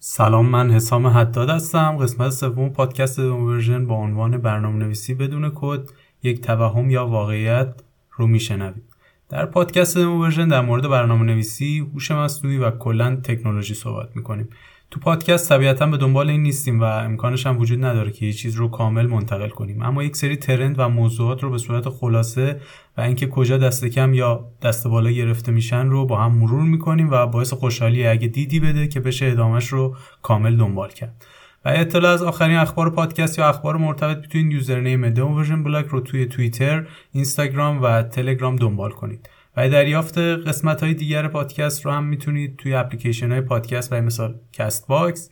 سلام من حسام حداد هستم. قسمت سوم پادکست دمو ورژن با عنوان برنامه نویسی بدون کد یک توهم یا واقعیت رو میشنوید. در پادکست ورژن در مورد برنامه نویسی هوش مصنوعی و کلا تکنولوژی صحبت می‌کنیم. تو پادکست طبیعتا به دنبال این نیستیم و امکانش هم وجود نداره که یه چیز رو کامل منتقل کنیم اما یک سری ترند و موضوعات رو به صورت خلاصه و اینکه کجا دست کم یا دست بالا گرفته میشن رو با هم مرور می‌کنیم و باعث خوشحالیه اگه دیدی بده که بشه ادامش رو کامل دنبال کرد. واسه اطلاع از آخرین اخبار پادکست یا اخبار مرتبط می‌تونید username demo version blog رو توی توییتر، اینستاگرام و تلگرام دنبال کنید. واسه دریافت قسمت های دیگر پادکست رو هم می‌تونید توی اپلیکیشن های پادکست واسه مثال کست باکس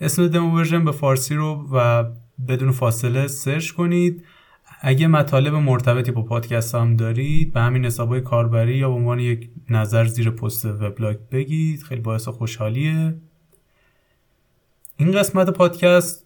اسم دمو ورژن به فارسی رو و بدون فاصله سرچ کنید. اگه مطالب مرتبطی با پادکست هم دارید به همین حسابای کاربری یا به عنوان یک نظر زیر پست وبلاگ بگید. خیلی باعث خوشحالیه. این قسمت پادکست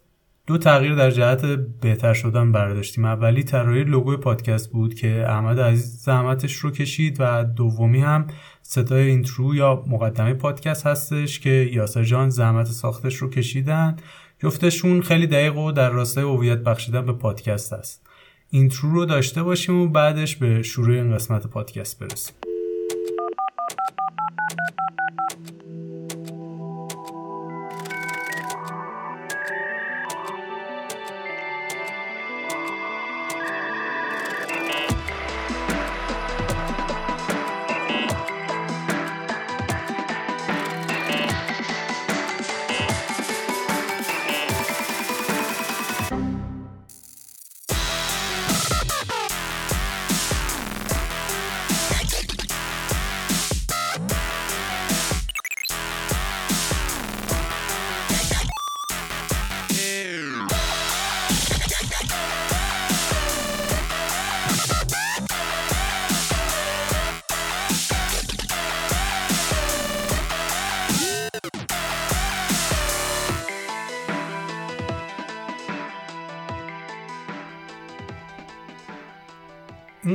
دو تغییر در جهت بهتر شدن برداشتیم. اولی طراحی لوگوی پادکست بود که احمد عزیز زحمتش رو کشید و دومی هم صدای intro یا مقدمه پادکست هستش که یاسر جان زحمت ساختش رو کشیدن. جفتشون خیلی دقیق و در راستای هویت بخشیدن به پادکست هست intro رو داشته باشیم و بعدش به شروع این قسمت پادکست برسیم.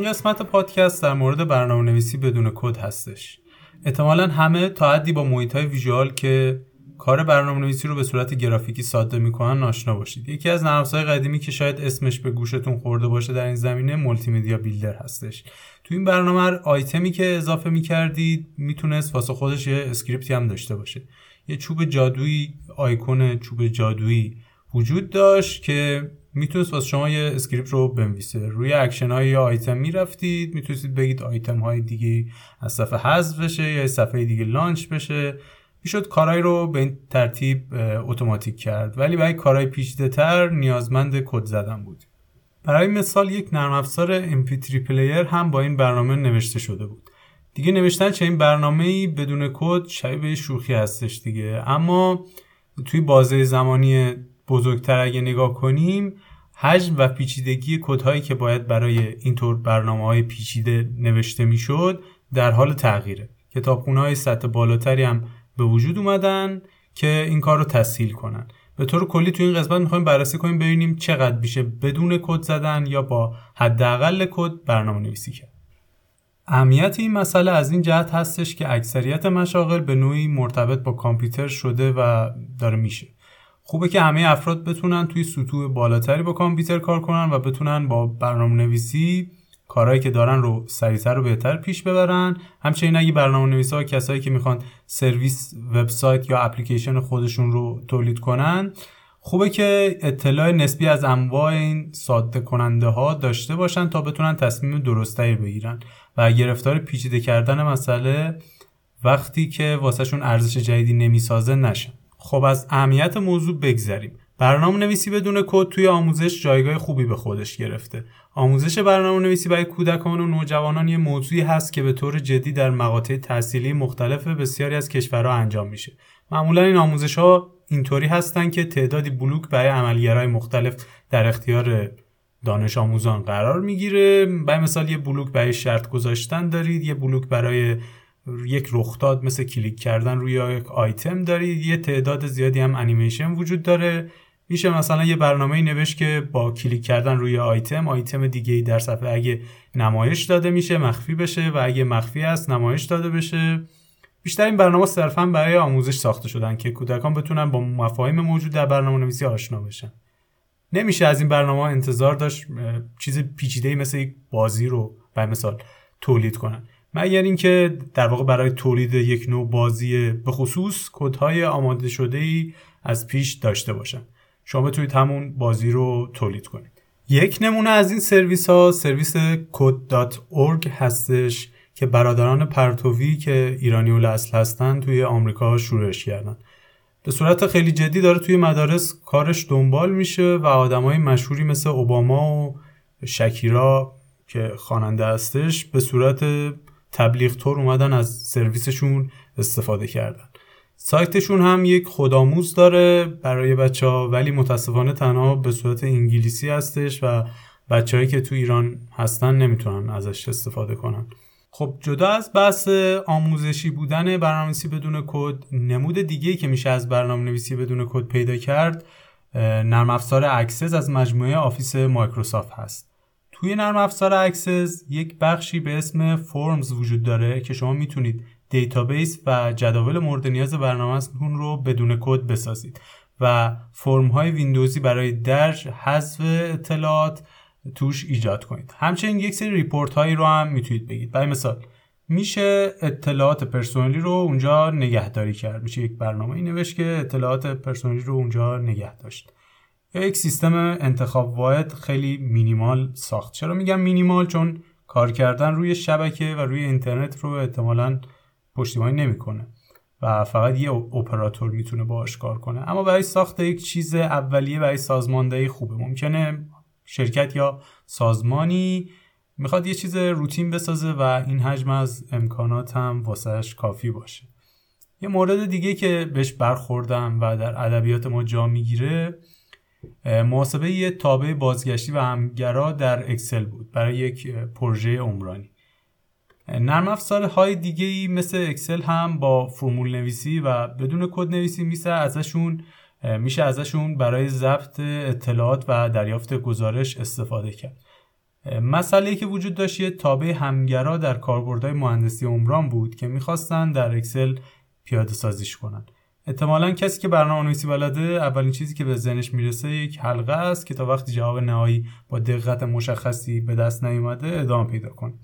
این قسمت پادکست در مورد برنامه نویسی بدون کد هستش. احتمالا همه تا حدی با محیط های visual که کار برنامه نویسی رو به صورت گرافیکی ساده می‌کنن آشنا باشید. یکی از نرم قدیمی که شاید اسمش به گوشتون خورده باشه در این زمینه مولتی مدیا بیلدر هستش. تو این برنامه آیتمی که اضافه می‌کردید می‌تونست واسه خودش یه script ی هم داشته باشه. یه چوب جادویی آیکون چوب جادویی وجود داشت که می‌تونست واسه شما یه script رو بنویسه. روی اکشن های یا آیتم می‌رفتید می‌تونستید بگید آیتم های دیگه از صفحه حذف بشه یا صفحه دیگه launch بشه. می‌شد کارهای رو به این ترتیب اتوماتیک کرد. ولی برای کارهای پیچیده تر نیازمند کد زدن بود. برای مثال یک نرم افزار MP3 player هم با این برنامه نوشته شده بود. دیگه نوشتن همچین برنامه بدون کد شبیه شوخی هستش دیگه. اما توی بازه زمانی بزرگتر اگه نگاه کنیم حجم و پیچیدگی کدهایی که باید برای اینطور برنامه های پیچیده نوشته می‌شد در حال تغییره. کتابخونه های سطح بالاتری هم به وجود اومدن که این کار رو تسهیل کنن. به طور کلی تو این قسمت می‌خوایم بررسی کنیم ببینیم چقدر میشه بدون کد زدن یا با حداقل کد برنامه نویسی کرد. اهمیت این مسئله از این جهت هستش که اکثریت مشاغل به نوعی مرتبط با کامپیوتر شده و داره میشه. خوبه که همه افراد بتونن توی سطوح بالاتری با کامپیوتر کار کنن و بتونن با برنامه نویسی کارهایی که دارن رو سریعتر و بهتر پیش ببرن. همچنین اگه برنامه نویسا کسایی که می‌خوان سرویس وبسایت یا اپلیکیشن خودشون رو تولید کنن خوبه که اطلاع نسبی از انواع این ساده کننده ها داشته باشن تا بتونن تصمیم درستری بگیرن. و گرفتار پیچیده کردن مسئله وقتی که واسهشون ارزش جدیدی نمی‌سازه نشن خب از اهمیت موضوع بگذریم. برنامه نویسی بدون کد توی آموزش جایگاه خوبی به خودش گرفته. آموزش برنامه نویسی برای کودکان و نوجوانان یه موضوعی هست که به طور جدی در مقاطع تحصیلی مختلف بسیاری از کشورها انجام میشه. معمولا این آموزش ها اینطوری هستن که تعدادی بلوک برای عملگرهای مختلف در اختیار دانش آموزان قرار می‌گیره. برای مثال یه بلوک برای شرط گذاشتن دارید یه بلوک برای یک رخداد مثل کلیک کردن روی یک آیتم دارید یه تعداد زیادی هم انیمیشن وجود داره. میشه مثلا یه برنامه نوشت که با کلیک کردن روی آیتم آیتم دیگه ای در صفحه اگه نمایش داده میشه مخفی بشه و اگه مخفی است نمایش داده بشه. بیشتر این برنامه صرفا برای آموزش ساخته شدن که کودکان بتونن با مفاهیم موجود در برنامه نویسی آشنا بشن. نمیشه از این برنامه انتظار داشت چیز پیچیده مثل یک بازی رو به مثال تولید کنن. مگر اینکه در واقع برای تولید یک نوع بازی به خصوص کدهای آماده شده ای از پیش داشته باشن؟ شما بتونید همون بازی رو تولید کنید. یک نمونه از این سرویس ها سرویس code.org هستش که برادران پرتوی که ایرانی و اصل هستن توی آمریکا شروعش کردن. به صورت خیلی جدی داره توی مدارس کارش دنبال میشه و آدمای مشهوری مثل اوباما و شکیرا که خواننده هستش به صورت تبلیغ تور اومدن از سرویسشون استفاده کردن. سایتشون هم یک خودآموز داره برای بچه ها ولی متاسفانه تنها به صورت انگلیسی هستش و بچههایی که تو ایران هستن نمی‌تونن ازش استفاده کنن. خب جدا از بحث آموزشی بودن برنامه‌نویسی بدون کد نمود دیگه که میشه از برنامه‌نویسی بدون کد پیدا کرد نرم افزار اکسس از مجموعه آفیس مایکروسافت هست. توی نرم افزار اکسس یک بخشی به اسم forms وجود داره که شما می‌تونید دیتابیس و جداول مورد نیاز برنامهتون رو بدون کد بسازید و فرم های ویندوزی برای درج حذف اطلاعات توش ایجاد کنید. همچنین یک سری report هایی رو هم می‌تونید بگید. برای مثال میشه اطلاعات پرسونلی رو اونجا نگهداری کرد. میشه یک برنامه ای نوشت که اطلاعات پرسونلی رو اونجا نگه داشت. یک سیستم انتخاب واحد خیلی مینیمال ساخت. چرا میگم مینیمال؟ چون کار کردن روی شبکه و روی اینترنت رو احتمالا پشتیبانی نمی‌کنه و فقط یه اپراتور می‌تونه باهاش کار کنه. اما برای ساخت یک چیز اولیه برای سازماندهی خوبه. ممکنه شرکت یا سازمانی می‌خواد یه چیز روتین بسازه و این حجم از امکانات هم واسهش کافی باشه. یه مورد دیگه که بهش برخوردم و در ادبیات ما جا می‌گیره محاسبه یه تابع بازگشتی و همگرا در اکسل بود برای یک پروژه عمرانی. نرم افزار های دیگه ای مثل اکسل هم با فرمول نویسی و بدون کد نویسی میشه ازشون میشه ازشون برای ضبط اطلاعات و دریافت گزارش استفاده کرد. مسئله که وجود داشت یه تابع همگرا در کاربردهای مهندسی عمران بود که می‌خواستن در اکسل پیاده سازیش کنن. احتمالا کسی که برنامه نویسی بلده اولین چیزی که به ذهنش می‌رسه یک حلقه است که تا وقتی جواب نهایی با دقت مشخصی به دست نیومده ادامه پیدا کنه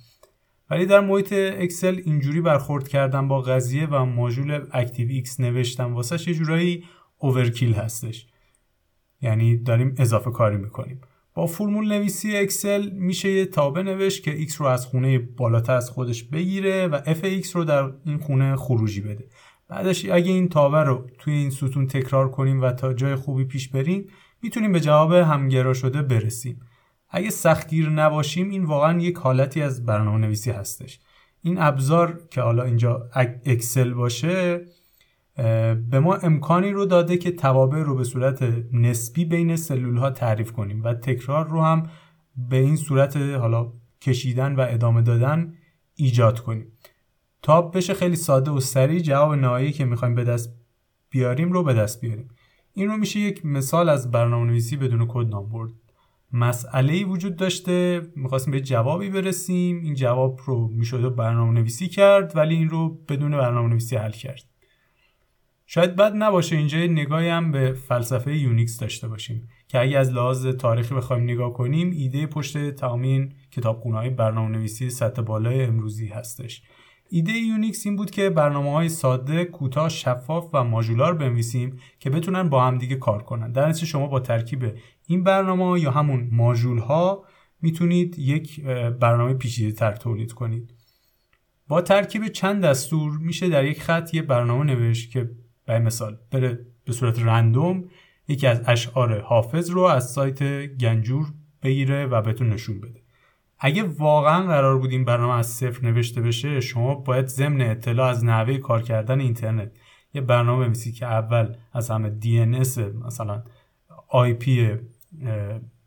ولی در محیط اکسل اینجوری برخورد کردن با قضیه و ماژول ActiveX نوشتن واسه یه جورایی overkill هستش. یعنی داریم اضافه کاری می‌کنیم. با فرمول نویسی اکسل میشه یه تابع نوشت که x رو از خونه بالاتر از خودش بگیره و f x رو در این خونه خروجی بده. بعدش اگه این تابع رو توی این ستون تکرار کنیم و تا جای خوبی پیش بریم می‌تونیم به جواب همگرا شده برسیم. اگه سختگیر نباشیم این واقعا یک حالتی از برنامه نویسی هستش. این ابزار که حالا اینجا اکسل باشه به ما امکانی رو داده که توابع رو به صورت نسبی بین سلول ها تعریف کنیم و تکرار رو هم به این صورت حالا کشیدن و ادامه دادن ایجاد کنیم. تا بشه خیلی ساده و سریع جواب نهایی که می‌خوایم به دست بیاریم رو به دست بیاریم. این رو میشه یک مثال از برنامه نویسی بدون کد نام برد. مسئله وجود داشته می‌خواستیم به جوابی برسیم این جواب رو می‌شده برنامه نویسی کرد ولی این رو بدون برنامه نویسی حل کرد. شاید بد نباشه اینجا نگاهی هم به فلسفه یونیکس داشته باشیم که اگه از لحاظ تاریخی بخوایم نگاه کنیم ایده پشت تمام این کتابخونه های برنامه نویسی سطح بالای امروزی هستش. ایده یونیکس این بود که برنامه های ساده، کوتاه، شفاف و ماژولار بنویسیم که بتونن با هم دیگه کار کنن. در نتیجه شما با ترکیب این برنامه یا همون ماژول ها می‌تونید یک برنامه پیچیده تر تولید کنید. با ترکیب چند دستور میشه در یک خط یه برنامه نوشت که به مثال بره به صورت رندوم یکی از اشعار حافظ رو از سایت گنجور بگیره و بهتون نشون بده اگه واقعا قرار بود این برنامه از صفر نوشته بشه شما باید ضمن اطلاع از نحوه کار کردن اینترنت. یه برنامه بنویسید که اول از همه DNS مثلا IP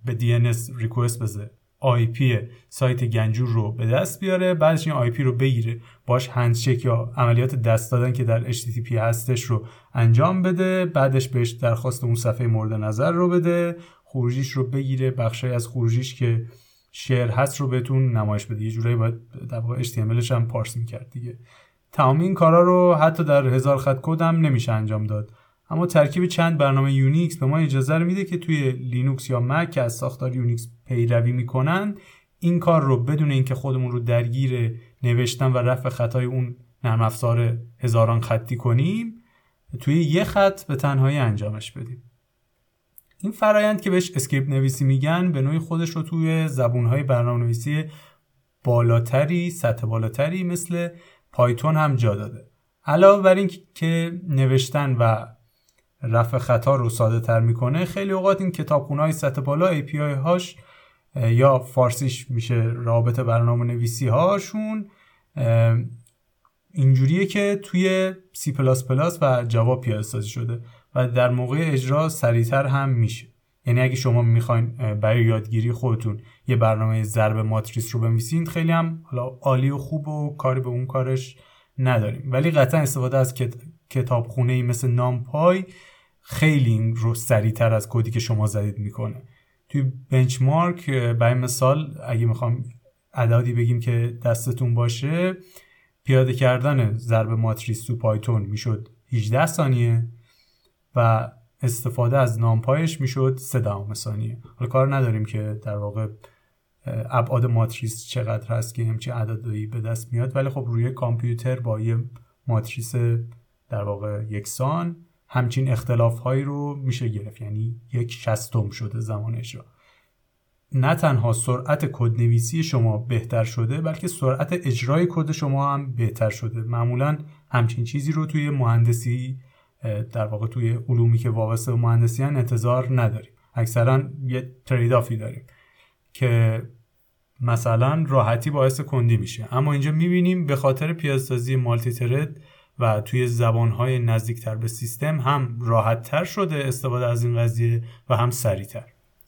به DNS ریکوست بده IP سایت گنجور رو به دست بیاره بعدش این IP رو بگیره. باش هندشک یا عملیات دست دادن که در HTTP هستش رو انجام بده بعدش بهش درخواست اون صفحه مورد نظر رو بده خروجیش رو بگیره. بخشای از خروجیش که شعر هست رو بهتون نمایش بده. یه جورایی باید در واقع HTML ش هم parse می‌کرد دیگه. تمام این کارا رو حتی در هزار خط کد هم نمیشه انجام داد. اما ترکیب چند برنامه یونیکس به ما اجازه رو میده که توی لینوکس یا مک که از ساختار یونیکس پیروی می‌کنن این کار رو بدون اینکه خودمون رو درگیر نوشتن و رفع خطای اون نرم افزار هزاران خطی کنیم توی یه خط به تنهایی انجامش بدیم. این فرایند که بهش script نویسی میگن به نوعی خودش رو توی زبونهای برنامه نویسی بالاتری سطح بالاتری مثل پایتون هم جا داده. علاوه بر این که نوشتن و رفع خطا رو ساده تر می‌کنه خیلی اوقات این کتابخونه های سطح بالا API هاش یا فارسیش میشه رابط برنامه نویسی هاشون اینجوریه که توی C++ و جاوا پیاده سازی شده. و در موقع اجرا سریعتر هم میشه. یعنی اگه شما می‌خواین برای یادگیری خودتون یه برنامه ضرب ماتریس رو بنویسین خیلی هم حالا عالی و خوب و کاری به اون کارش نداریم. ولی قطعا استفاده از کتاب خونه ای مثل نامپای خیلی این رو سریعتر از کدی که شما زدید می‌کنه. توی بنچمارک برای مثال اگه می‌خوام عددی بگیم که دستتون باشه پیاده کردن ضرب ماتریس تو پایتون می‌شد 18 ثانیه. و استفاده از نامپایش می‌شد 3 دهم ثانیه. حالا کار نداریم که در واقع ابعاد ماتریس چقدر هست که همچین عددی به دست میاد. ولی خب روی کامپیوتر با یه ماتریس در واقع یکسان همچین اختلاف هایی رو میشه گرفت. یعنی یک شستم شده زمان اجرا نه تنها سرعت کدنویسی شما بهتر شده بلکه سرعت اجرای کد شما هم بهتر شده. معمولا همچین چیزی رو توی مهندسی در واقع توی علومی که وابسته به مهندسی انتظار نداریم. اکثرا یه ترید آفی داریم که مثلا راحتی باعث کندی میشه. اما اینجا می‌بینیم به خاطر پیازسازی مالتی ترد و توی زبانهای نزدیکتر به سیستم هم راحتتر شده استفاده از این قضیه و هم سریعتر.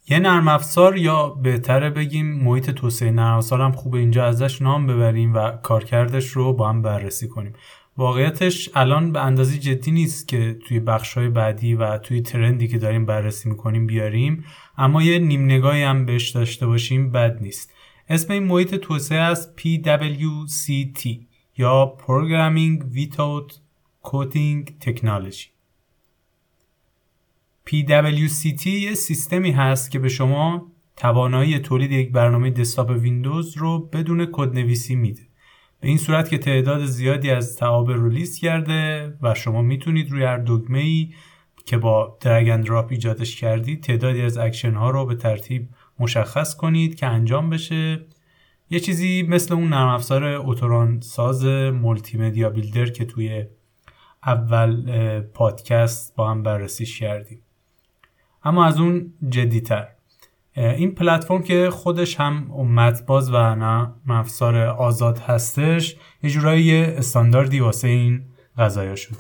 یه نرم افزار یا بهتره بگیم محیط توسعه. نرم افزار هم خوبه. اینجا ازش نام ببریم و کارکردش رو با هم بررسی کنیم. واقعیتش الان به اندازه جدی نیست که توی های بعدی و توی ترندی که داریم بررسی می‌کنیم بیاریم اما یه نیم نگاهی هم بهش داشته باشیم بد نیست. اسم این محیط توسعه است PWCT یا Programming Without Coding Technology. PWCT یه سیستمی هست که به شما توانایی تولید یک برنامه دسکتاپ ویندوز رو بدون کدنویسی میده. به این صورت که تعداد زیادی از رو لیست کرده و شما می‌تونید روی هر دکمه ای که با drag drop ایجادش کردید تعدادی از اکشن ها رو به ترتیب مشخص کنید که انجام بشه. یه چیزی مثل اون نرم افزار autorun ساز Multimedia Builder که توی اول پادکست با هم بررسیش کردیم. اما از اون جدیتر. این پلتفرم که خودش هم متن باز و نرم افزار آزاد هستش یه جورایی استانداردی واسه این قضایا شده.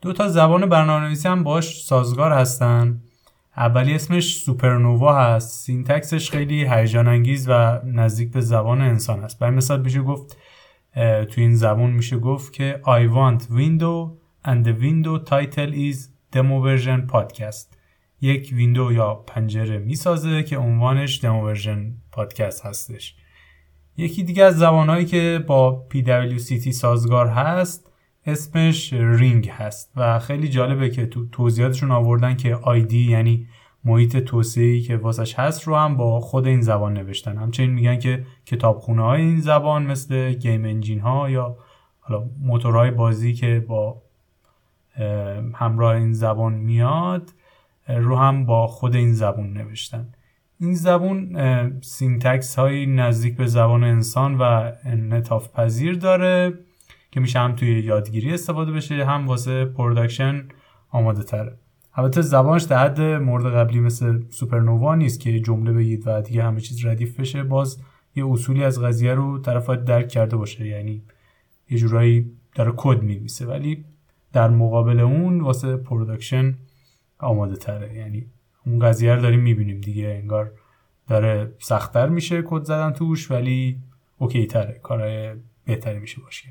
دو تا زبان برنامه‌نویسی هم باش سازگار هستن. اولی اسمش Supernova هست. syntax ش خیلی هیجان انگیز و نزدیک به زبان انسان است. برای مثال میشه گفت تو این زبان میشه گفت که I want window and the window title is demo version podcast. یک window یا پنجره می‌سازه که عنوانش Demo Version Podcast هستش. یکی دیگه از زبانهایی که با PWCT سازگار هست اسمش رینگ هست و خیلی جالبه که تو توضیحاتشون آوردن که آیدی یعنی محیط توسعه‌ای که واسش هست رو هم با خود این زبان نوشتن. همچنین میگن که کتابخونه های این زبان مثل گیم انجین ها یا حالا موتورهای بازی که با همراه این زبان میاد رو هم با خود این زبون نوشتن. این زبون syntax های نزدیک به زبان انسان و انعطاف پذیر داره که میشه هم توی یادگیری استفاده بشه هم واسه production آماده تره. البته زبانش در حد مورد قبلی مثل Supernova نیست که جمله بگید و دیگه همه چیز ردیف بشه. باز یه اصولی از قضیه رو طرف درک کرده باشه. یعنی یه جورایی داره کد می‌نویسه ولی در مقابل اون واسه production آماده تره یعنی اون قضیه رو داریم می‌بینیم دیگه. انگار داره سختتر میشه کد زدن توش ولی OK تره. کارهای بهتری میشه باشه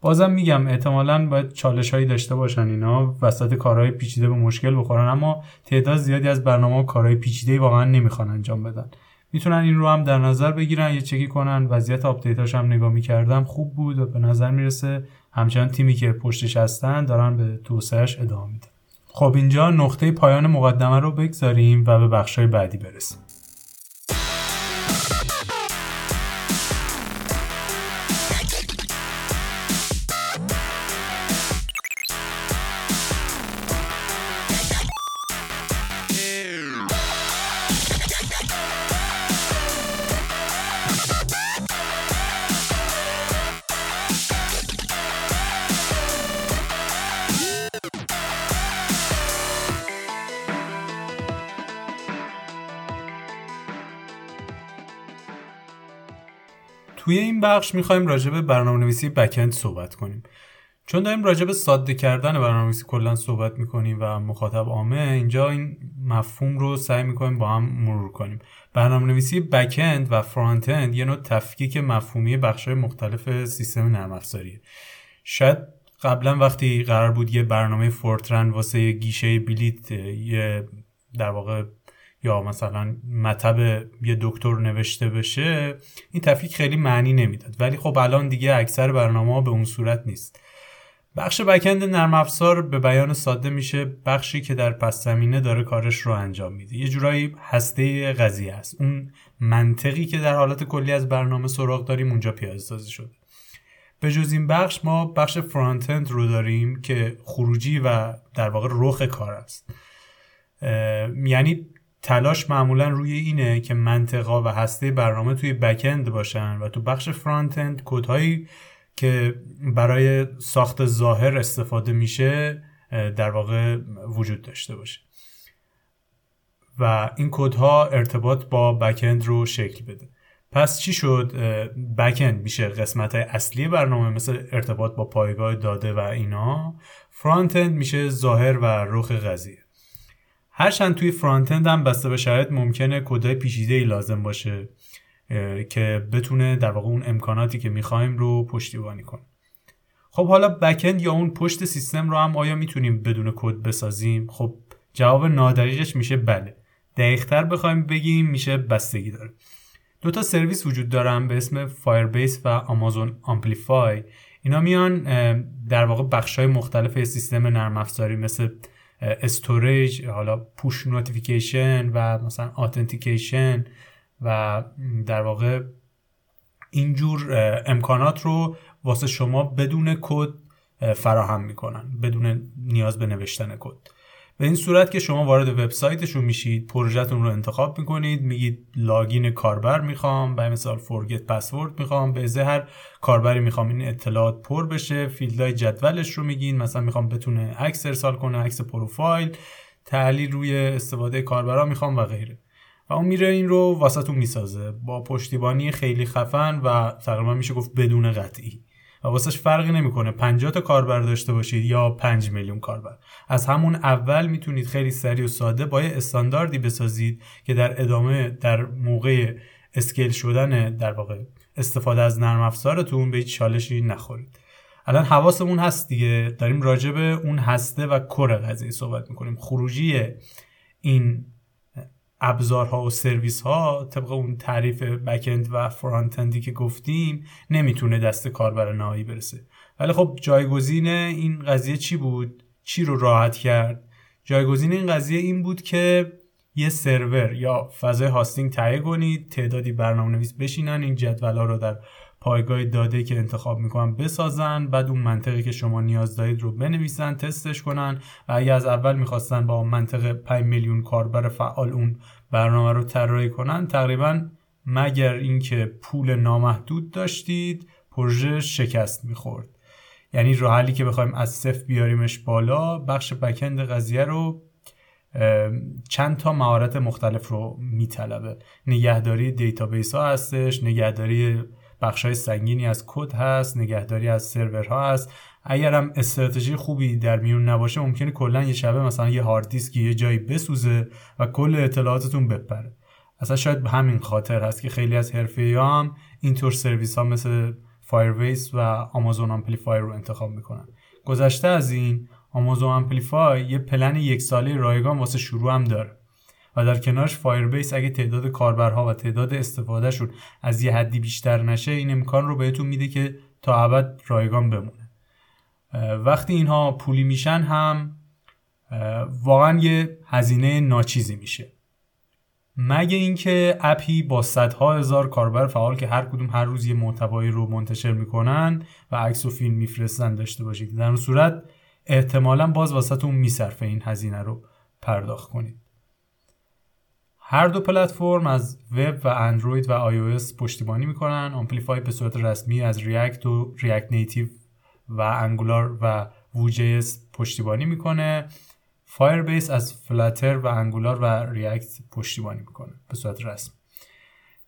بازم میگم احتمالا باید چالش هایی داشته باشن اینا. وسط کارهای پیچیده به مشکل بخورن. اما تعداد زیادی از برنامه کارهای پیچیده واقعا نمی‌خوان انجام بدن. می‌تونن این رو هم در نظر بگیرن یه چکی کنن. وضعیت update اش هم نگاه می‌کردم. خوب بود و به نظر می‌رسه همچنان تیمی که پشتش هستن دارن به توسعهش ادامه میدن. خب اینجا نقطه پایان مقدمه رو بگذاریم و به بخشای بعدی برسیم. توی این بخش می‌خوایم راجع به برنامه نویسی بکند صحبت کنیم. چون داریم راجع به ساده کردن برنامه نویسی کلا صحبت می‌کنیم و مخاطب عامه اینجا این مفهوم رو سعی می‌کنیم با هم مرور کنیم. برنامه نویسی بکند و فرانت اند یه نوع تفکیک مفهومی بخش‌های مختلف سیستم نرم افزاریه شاید قبلا وقتی قرار بود یه برنامه فورترن واسه گیشه بلیت یه در واقع یا مثلا مطب یه دکتر نوشته بشه این تفکیک خیلی معنی نمی‌داد. ولی خب الان دیگه اکثر برنامه ها به اون صورت نیست. بخش بکند نرم افزار به بیان ساده میشه. بخشی که در پس زمینه داره کارش رو انجام میده. یه جورایی هسته قضیه است. اون منطقی که در حالت کلی از برنامه سراغ داریم اونجا پیاده سازی شده. به جز این بخش ما بخش فرانت رو داریم که خروجی و در واقع رخ کار است. یعنی تلاش معمولا روی اینه که منطقا و هسته برنامه توی بکند باشن و تو بخش فرانت اند کدهایی که برای ساخت ظاهر استفاده میشه در واقع وجود داشته باشه. و این کدها ارتباط با بکند رو شکل بده. پس چی شد؟ بکند میشه قسمت اصلی برنامه مثل ارتباط با پایگاه داده و اینا. front end میشه ظاهر و رخ قضیه. هرچند توی front end هم بسته به شرایط ممکنه کدای پیچیده ای لازم باشه که بتونه در واقع اون امکاناتی که می‌خوایم رو پشتیبانی کنه. خب حالا backend یا اون پشت سیستم رو هم آیا می‌تونیم بدون کد بسازیم؟ خب جواب نادقیقش میشه بله. دقیقتر بخوایم بگیم میشه بستگی داره. دو تا سرویس وجود دارن به اسم Firebase و Amazon Amplify اینا میان در واقع بخش های مختلف سیستم نرم افزاری مثل storage حالا push notification و مثلا authentication و در واقع اینجور امکانات رو واسه شما بدون کد فراهم می‌کنن بدون نیاز به نوشتن کد. به این صورت که شما وارد وبسایتشون میشید پروژهتون رو انتخاب می‌کنید میگید login کاربر می‌خوام به مثال forget password می‌خوام. به هر کاربری می‌خوام این اطلاعات پر بشه فیلدهای جدولش رو میگین. مثلا می‌خوام بتونه عکس ارسال کنه عکس پروفایل تحلیل روی استفاده کاربرا می‌خوام و غیره. و اون میره این رو واسهتون می‌سازه. با پشتیبانی خیلی خفن و تقریبا میشه گفت بدون قطعی. و واسش فرقی نمی‌کنه. 50 تا کاربر داشته باشید یا 5 میلیون کاربر. از همون اول می‌تونید خیلی سریع و ساده با یه استانداردی بسازید که در ادامه در موقع اسکیل شدن در واقع استفاده از نرم افزارتون به هیچ چالشی نخورید. الان حواسمون هست دیگه. داریم راجع به اون هسته و کر قضیه صحبت می‌کنیم. خروجی این ابزارها و سرویس ها طبق اون تعریف بکند و فرانتندی که گفتیم نمی‌تونه دست کاربر نهایی برسه. ولی خب جایگزین این قضیه چی بود؟ چی رو راحت کرد؟ جایگزین این قضیه این بود که یه سرور یا فضای هاستینگ تهیه کنید تعدادی برنامه نویس بشینن این جدول ها رو در پایگاه داده که انتخاب می‌کنن بسازن بعد اون منطقی که شما نیاز دارید رو بنویسن تستش کنن و اگه از اول می‌خواستن با منطق 5 میلیون کاربر فعال اون برنامه رو طراحی کنن تقریبا مگر اینکه پول نامحدود داشتید پروژه شکست می‌خورد. یعنی راه حلی که بخوایم از صفر بیاریمش بالا بخش بکند قضیه رو چند تا مهارت مختلف رو میطلبه. نگهداری database ها هستش نگهداری بخش های سنگینی از کد هست نگهداری از سرورها هست. اگر هم استراتژی خوبی در میون نباشه ممکنه کلا یه شبه مثلا یه هارد دیسک یه جایی بسوزه و کل اطلاعاتتون بپره. اصلا شاید به همین خاطر هست که خیلی از حرفه هم اینطور سرویس ها مثل Firebase و Amazon Amplify رو انتخاب می‌کنن. گذشته از این Amazon Amplify یه پلن یک ساله رایگان واسه شروع هم داره. و در کنارش Firebase اگه تعداد کاربرها و تعداد استفادهشون از یه حدی بیشتر نشه این امکان رو بهتون میده که تا ابد رایگان بمونه. وقتی اینها پولی میشن هم واقعا یه هزینه ناچیزی میشه. مگه اینکه اپی با صدها هزار کاربر فعال که هر کدوم هر روز یه محتوایی رو منتشر می‌کنن و عکس و فیلم میفرستن داشته باشید. در اون صورت احتمالا باز واسهتون میصرفه این هزینه رو پرداخت کنید. هر دو پلتفرم از وب و اندروید و آی پشتیبانی می‌کنن. Amplify به صورت رسمی از React و React Native و Angular و Vue.js پشتیبانی می‌کنه. Firebase از Flutter و Angular و React پشتیبانی می‌کنه به صورت رسمی.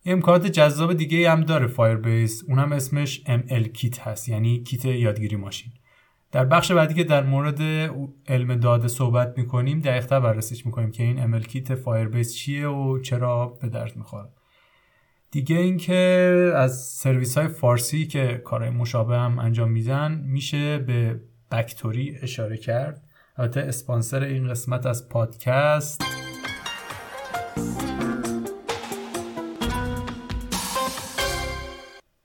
امکانات جذاب دیگه هم داره Firebase اونم اسمش ML Kit هست یعنی کیت یادگیری ماشین. در بخش بعدی که در مورد علم داده صحبت می‌کنیم دقیقتر بررسیش می‌کنیم که این ML Kit Firebase چیه و چرا به درد می‌خوره. دیگه اینکه از سرویس های فارسی که کارهای مشابه هم انجام میدن میشه به Backtory اشاره کرد. البته اسپانسر این قسمت از پادکست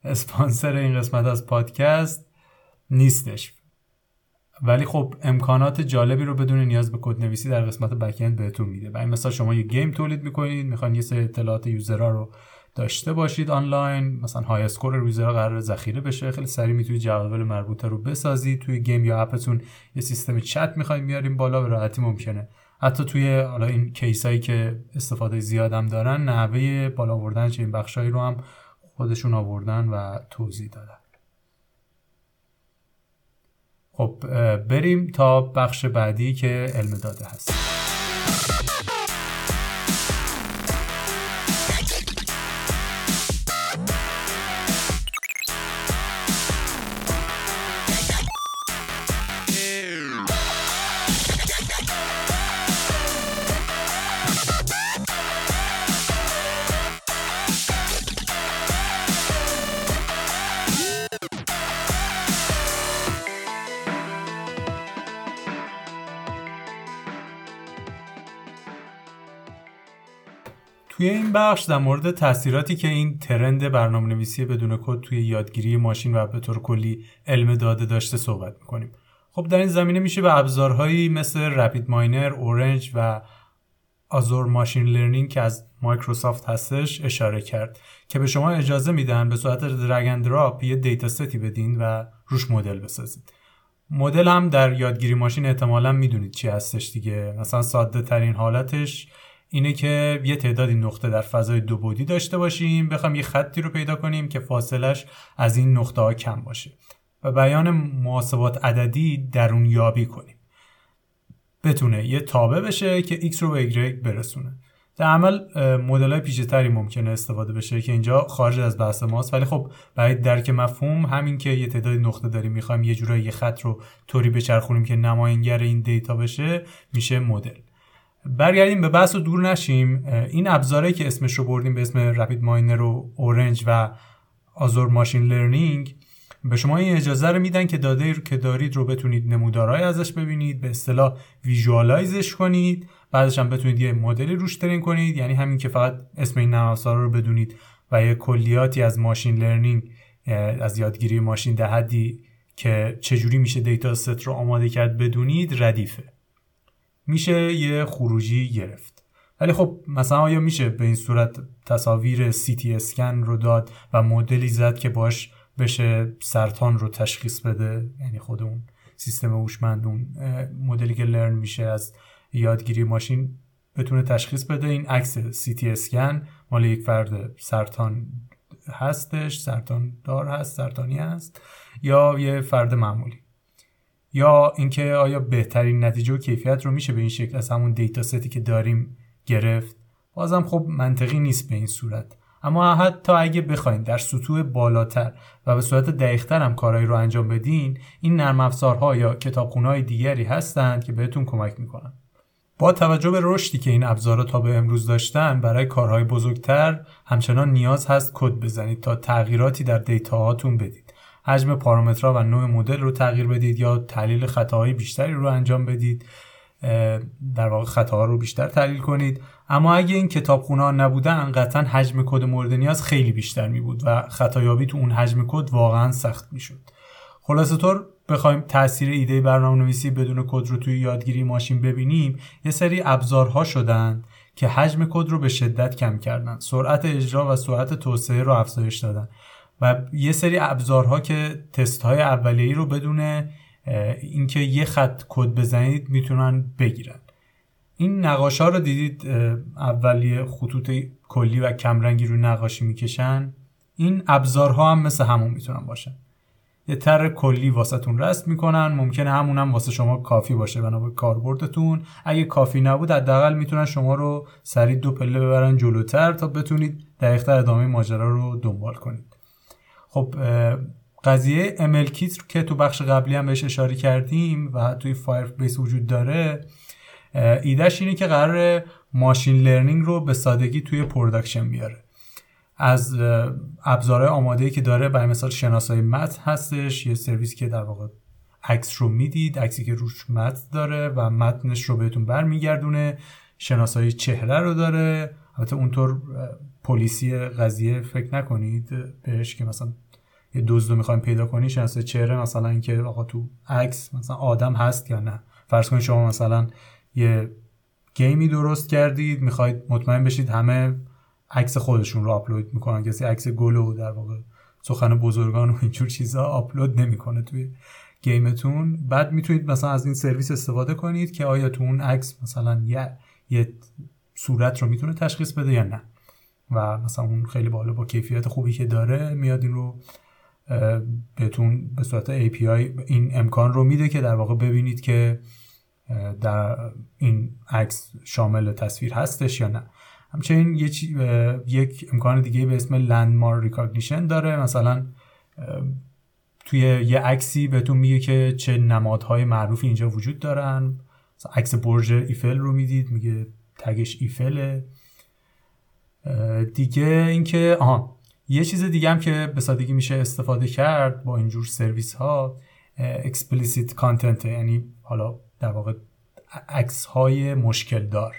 اسپانسر این قسمت از پادکست نیستش. ولی خب امکانات جالبی رو بدون نیاز به کد نویسی در قسمت backend بهتون میده. این مثلا شما یه game تولید می‌کنید می‌خواین یه سری اطلاعات user ها رو داشته باشید آنلاین مثلا high score user قرار ذخیره بشه. خیلی سریع می‌تونید جدول مربوطه رو بسازید. توی game یا اپتون یه سیستم چت می‌خوایم بیاریم بالا به راحتی ممکنه. حتی توی حالا این case ایی که استفاده زیادم دارن نحوه بالا آوردن چه این بخشایی رو هم خودشون آوردن و توضیح دادن. خب بریم تا بخش بعدی که علم داده هست. توی این بخش در مورد تاثیراتی که این trend برنامه نویسی بدون کد توی یادگیری ماشین و به طور کلی علم داده داشته صحبت می‌کنیم. خب در این زمینه میشه به ابزارهایی مثل RapidMiner، Orange و Azure Machine Learning که از مایکروسافت هستش اشاره کرد که به شما اجازه میدن به صورت drag drop یه data set ی بدین و روش مدل بسازید. مدل هم در یادگیری ماشین احتمالا می‌دونید چی هستش دیگه. مثلا ساده ترین حالتش اینه که یه تعدادی نقطه در فضای دو بودی داشته باشیم بخوام یه خطی رو پیدا کنیم که فاصلش از این نقطه ها کم باشه. و بیان محاسبات عددی درون یابی کنیم. بتونه یه تابع بشه که x رو به y برسونه. در عمل مدل های پیچیده‌تری ممکنه استفاده بشه که اینجا خارج از بحث ماست. ولی خب برای درک مفهوم همین که یه تعدادی نقطه داریم می‌خوایم یه جورایی یه خط رو طوری بچرخونیم که نماینگر این دیتا بشه میشه مدل. برگردیم به بحث و دور نشیم. این ابزارهایی که اسمش رو بردیم به اسم RapidMiner و Orange و Azure Machine Learning به شما این اجازه رو میدن که داده رو که دارید رو بتونید نمودارهای ازش ببینید به اصطلاح visualize ش کنید. بعدش هم بتونید یه مدلی روش train کنید. یعنی همین که فقط اسم این نرم رو بدونید و یه کلیاتی از machine learning از یادگیری ماشین در حدی که چجوری میشه دیتا ست رو آماده کرد بدونید ردیفه. میشه یه خروجی گرفت. ولی خب مثلا آیا میشه به این صورت تصاویر سی تی اسکن رو داد و مدلی زد که باش بشه سرطان رو تشخیص بده؟ یعنی خود اون سیستم هوشمند اون مدلی که لرن میشه از یادگیری ماشین بتونه تشخیص بده؟ این عکس سی تی اسکن مال یک فرد سرطان هستش سرطان دار هست سرطانی هست یا یه فرد معمولی؟ یا اینکه آیا بهترین نتیجه و کیفیت رو میشه به این شکل از همون دیتا ستی که داریم گرفت؟ بازم خب منطقی نیست به این صورت. اما حتی اگه بخواین در سطوح بالاتر و به صورت دقیقتر هم کارهایی رو انجام بدین این نرم افزارها یا کتابخونه‌های دیگری هستند که بهتون کمک می‌کنن. با توجه به رشدی که این ابزارها تا به امروز داشتن برای کارهای بزرگتر همچنان نیاز هست کد بزنید تا تغییراتی در دیتاهاتون بدید. حجم پارامترها و نوع مدل رو تغییر بدید یا تحلیل خطاهای بیشتری رو انجام بدید در واقع خطاها رو بیشتر تحلیل کنید. اما اگه این کتابخونه ها نبودن قطعا حجم کد مورد نیاز خیلی بیشتر می بود و خطایابی تو اون حجم کد واقعا سخت می شد. خلاصه طور بخوایم تاثیر ایده برنامه نویسی بدون کد رو توی یادگیری ماشین ببینیم یه سری ابزارها شدن که حجم کد رو به شدت کم کردن سرعت اجرا و سرعت توسعه رو افزایش دادن. و یه سری ابزارها که تست های اولیه‌ای رو بدون اینکه یه خط کد بزنید می‌تونن بگیرن. این نقاش ها رو دیدید اولی خطوط کلی و کمرنگی رو نقاشی می‌کشن؟ این ابزارها هم مثل همون می‌تونن باشن. یه طرح کلی واسهتون رسم می‌کنن ممکنه همون هم واسه شما کافی باشه بنا به کاربردتون. اگه کافی نبود حداقل می‌تونن شما رو سریع دو پله ببرن جلوتر تا بتونید دقیقتر ادامه ماجرا رو دنبال کنید. خب قضیه ML Kit که تو بخش قبلی هم بهش اشاره کردیم و توی Firebase وجود داره ایدهش اینه که قرار machine learning رو به سادگی توی production بیاره. از ابزارهای آماده که داره برای مثال شناسایی متن هستش یه سرویس که در واقع عکس رو می‌دید عکسی که روش متن داره و متنش رو بهتون برمیگردونه شناسایی چهره رو داره. البته اونطور پلیسی قضیه فکر نکنید بهش که مثلا یه دزد رو می‌خوایم پیدا کنی شناسایی چهره مثلا اینکه آقا تو عکس مثلا آدم هست یا نه. فرض کنید شما مثلا یه game ی درست کردید می‌خواید مطمئن بشید همه عکس خودشون رو آپلود می‌کنن. کسی عکس گل و در واقع سخن بزرگان و اینجور چیزا آپلود نمی‌کنه توی game تون. بعد می‌تونید مثلا از این سرویس استفاده کنید که آیا تو اون عکس مثلا یه, یه صورت رو می‌تونه تشخیص بده یا نه. و مثلا اون خیلی بالا با کیفیت خوبی که داره میاد این رو بهتون به صورت API این امکان رو میده که در واقع ببینید که در این عکس شامل تصویر هستش یا نه. همچنین یک امکان دیگه به اسم landmark recognition داره. مثلا توی یه عکسی بهتون میگه که چه نمادهای معروفی اینجا وجود دارن. عکس برج ایفل رو می‌دید میگه تگش ایفله دیگه اینکه آها یه چیز دیگه هم که به سادگی میشه استفاده کرد با اینجور سرویس ها explicit کانتنت یعنی حالا در واقع عکس های مشکل دار.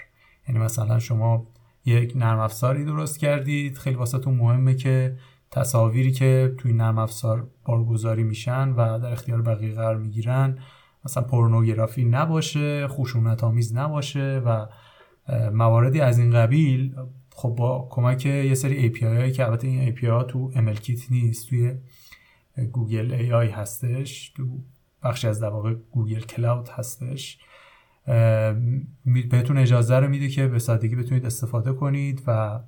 یعنی مثلا شما یک نرم افزاری درست کردید خیلی واسهتون مهمه که تصاویری که توی نرم افزار بارگذاری میشن و در اختیار بقیه قرار می‌گیرن مثلا پورنوگرافی نباشه خشونت آمیز نباشه و مواردی از این قبیل خب با کمک یه سری API هایی که البته این API ها تو ML Kit نیست توی Google AI هستش تو بخشی از در واقع Google Cloud هستش. بهتون اجازه رو میده که به سادگی بتونید استفاده کنید و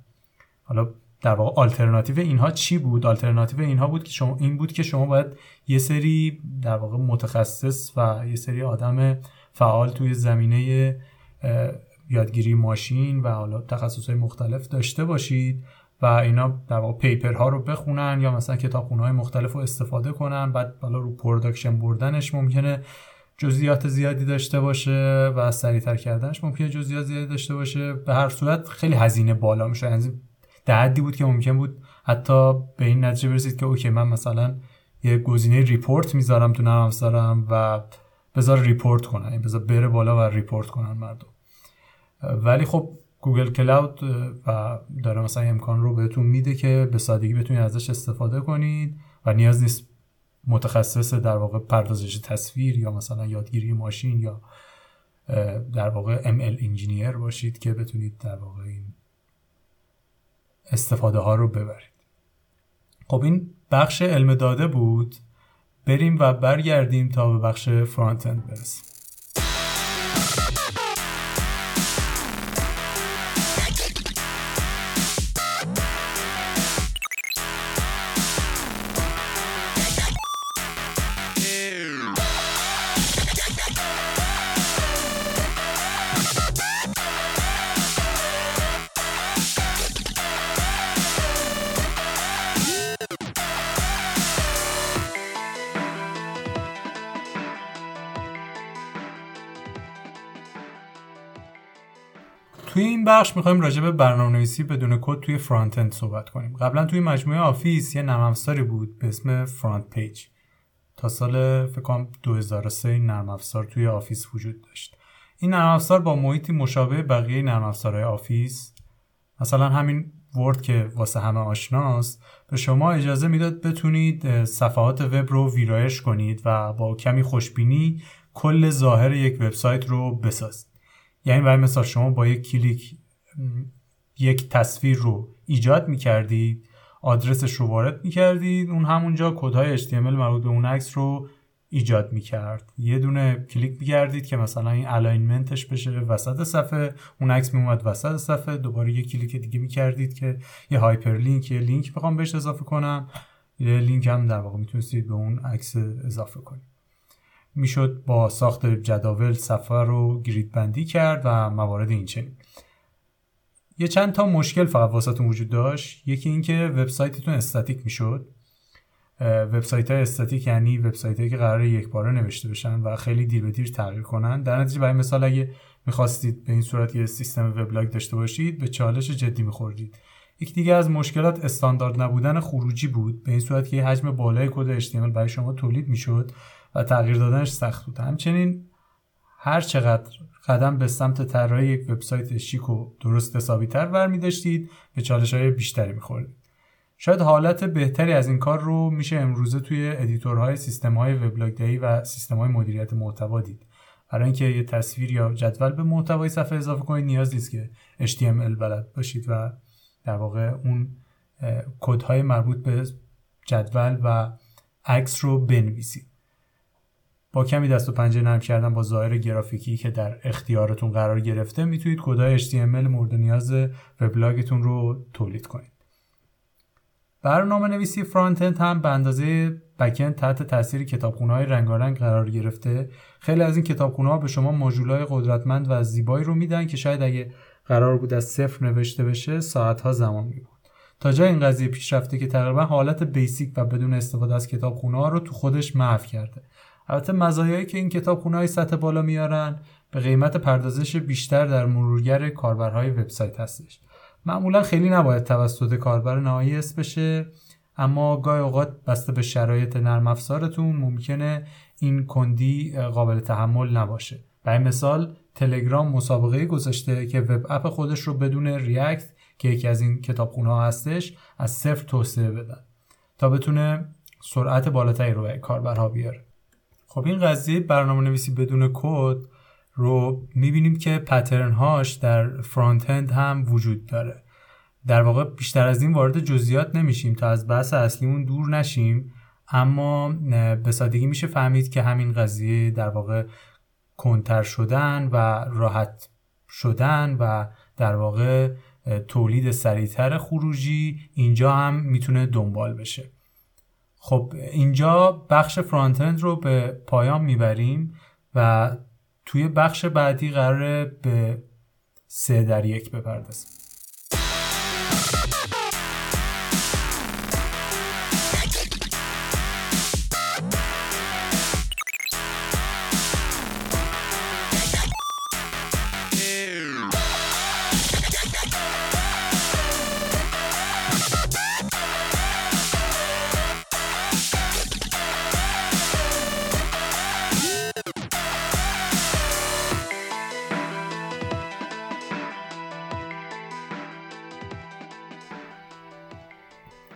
حالا در واقع آلترناتیو اینها چی بود؟ آلترناتیو اینها بود که شما این بود که شما باید یه سری در واقع متخصص و یه سری آدم فعال توی زمینه یادگیری ماشین و حالا تخصص های مختلف داشته باشید و اینا در واقع paper ها رو بخونن یا مثلا کتابخونه های مختلف رو استفاده کنن. بعد حالا رو production بردنش ممکنه جزئیات زیادی داشته باشه و سریعتر کردنش ممکنه جزئیات زیادی داشته باشه. به هر صورت خیلی هزینه بالا میشه. یعنی در بود که ممکن بود حتی به این نتیجه برسید که okay من مثلا یه گزینه report می‌ذارم تو نرم افزارم و بذار report کنن یعنی بذار بره بالا و report کنن مردم. ولی خب Google Cloud و داره مثلا امکان رو بهتون میده که به سادگی بتونید ازش استفاده کنید و نیاز نیست متخصص در واقع پردازش تصویر یا مثلا یادگیری ماشین یا در واقع ML engineer باشید که بتونید در واقع این استفاده ها رو ببرید. خب این بخش علم داده بود. بریم و برگردیم تا به بخش فرانت اند برسیم. بخش می‌خوایم راجع به برنامه‌نویسی بدون کد توی front-end صحبت کنیم. قبلا توی مجموعه Office یه نرم افزاری بود به اسم FrontPage. تا سال فکر کنم 2003 این نرم افزار توی Office وجود داشت. این نرم افزار با محیطی مشابه بقیه نرم افزارهای Office مثلا همین Word که واسه همه آشناست به شما اجازه می‌داد بتونید صفحات وب رو ویرایش کنید و با کمی خوشبینی کل ظاهر یک وبسایت رو بسازید یعنی برای مثال شما با یک کلیک یک تصویر رو ایجاد می‌کردید آدرسش رو وارد می‌کردید اون همونجا کدهای HTML مربوط به اون عکس رو ایجاد می‌کرد. یه دونه کلیک می‌کردید که مثلا این alignment ش بشه وسط صفحه اون عکس میومد وسط صفحه دوباره یه کلیک دیگه می‌کردید که یه hyperlink یه لینک بخوام بهش اضافه کنم. یه لینک هم در واقع می‌تونستید به اون عکس اضافه کنید. می‌شد با ساخت جداول صفحه رو گرید بندی کرد و موارد این چنین. یه چند تا مشکل فقط واسهتون وجود داشت. یکی اینکه وبسایتتون استاتیک می‌شد. وبسایت های استاتیک یعنی وبسایت هایی که قرار یک باره نوشته بشن و خیلی دیر به دیر تغییر کنن. در نتیجه برای مثال اگه می‌خواستید به این صورت یه سیستم وبلاگ داشته باشید به چالش جدی میخوردید. یک دیگه از مشکلات استاندارد نبودن خروجی بود. به این صورت که حجم بالای کد HTML برای شما تولید می‌شد و تغییر دادنش سخت بود. همچنین هر چقدر قدم به سمت طراحی یک وبسایت شیک و درست حسابی تر برمی داشتید به چالش های بیشتری میخوردید. شاید حالت بهتری از این کار رو میشه امروزه توی editor های سیستم های وبلاگ و سیستم های مدیریت محتوا دید. برای اینکه یه تصویر یا جدول به محتوای صفحه اضافه کنید نیاز نیست که HTML بلد باشید و در واقع اون کدهای مربوط به جدول و عکس رو بنویسید. با کمی دست و پنجه نرم کردن با ظاهر گرافیکی که در اختیارتون قرار گرفته می‌تونید کدای HTML مورد نیاز وبلاگتون رو تولید کنید. برنامه نویسی فرانت اند هم به اندازه بکند تحت تاثیر کتابخونه های رنگارنگ قرار گرفته. خیلی از این کتابخونه ها به شما ماژول قدرتمند و زیبایی رو میدن که شاید اگه قرار بود از صفر نوشته بشه ساعت ها زمان میبود تا جای این قضیه پیش رفته که تقریبا حالت بیسیک و بدون استفاده از کتابخونه ها رو تو خودش محو کرده. البته مزایایی که این کتابخونه های سطح بالا میارن به قیمت پردازش بیشتر در مرورگر کاربرهای وبسایت هستش. معمولا خیلی نباید توسط کاربر نهایی اس بشه اما گاهی اوقات بسته به شرایط نرم افزارتون ممکنه این کندی قابل تحمل نباشه. برای مثال تلگرام مسابقه گذاشته که وب اپ خودش رو بدون ریاکت که یکی از این کتابخونه ها هستش از صفر توسعه بدن تا بتونه سرعت بالاتری رو به کاربرها بیاره. خب این قضیه برنامه نویسی بدون کد رو می‌بینیم که پترن هاش در فرانت هند هم وجود داره. در واقع بیشتر از این وارد جزئیات نمیشیم تا از بحث اصلیمون دور نشیم اما به سادگی میشه فهمید که همین قضیه در واقع کنتر شدن و راحت شدن و در واقع تولید سریعتر خروجی اینجا هم می‌تونه دنبال بشه. خب اینجا بخش فرانت رو به پایان می‌بریم و توی بخش بعدی قراره به سه در یک بپردازیم.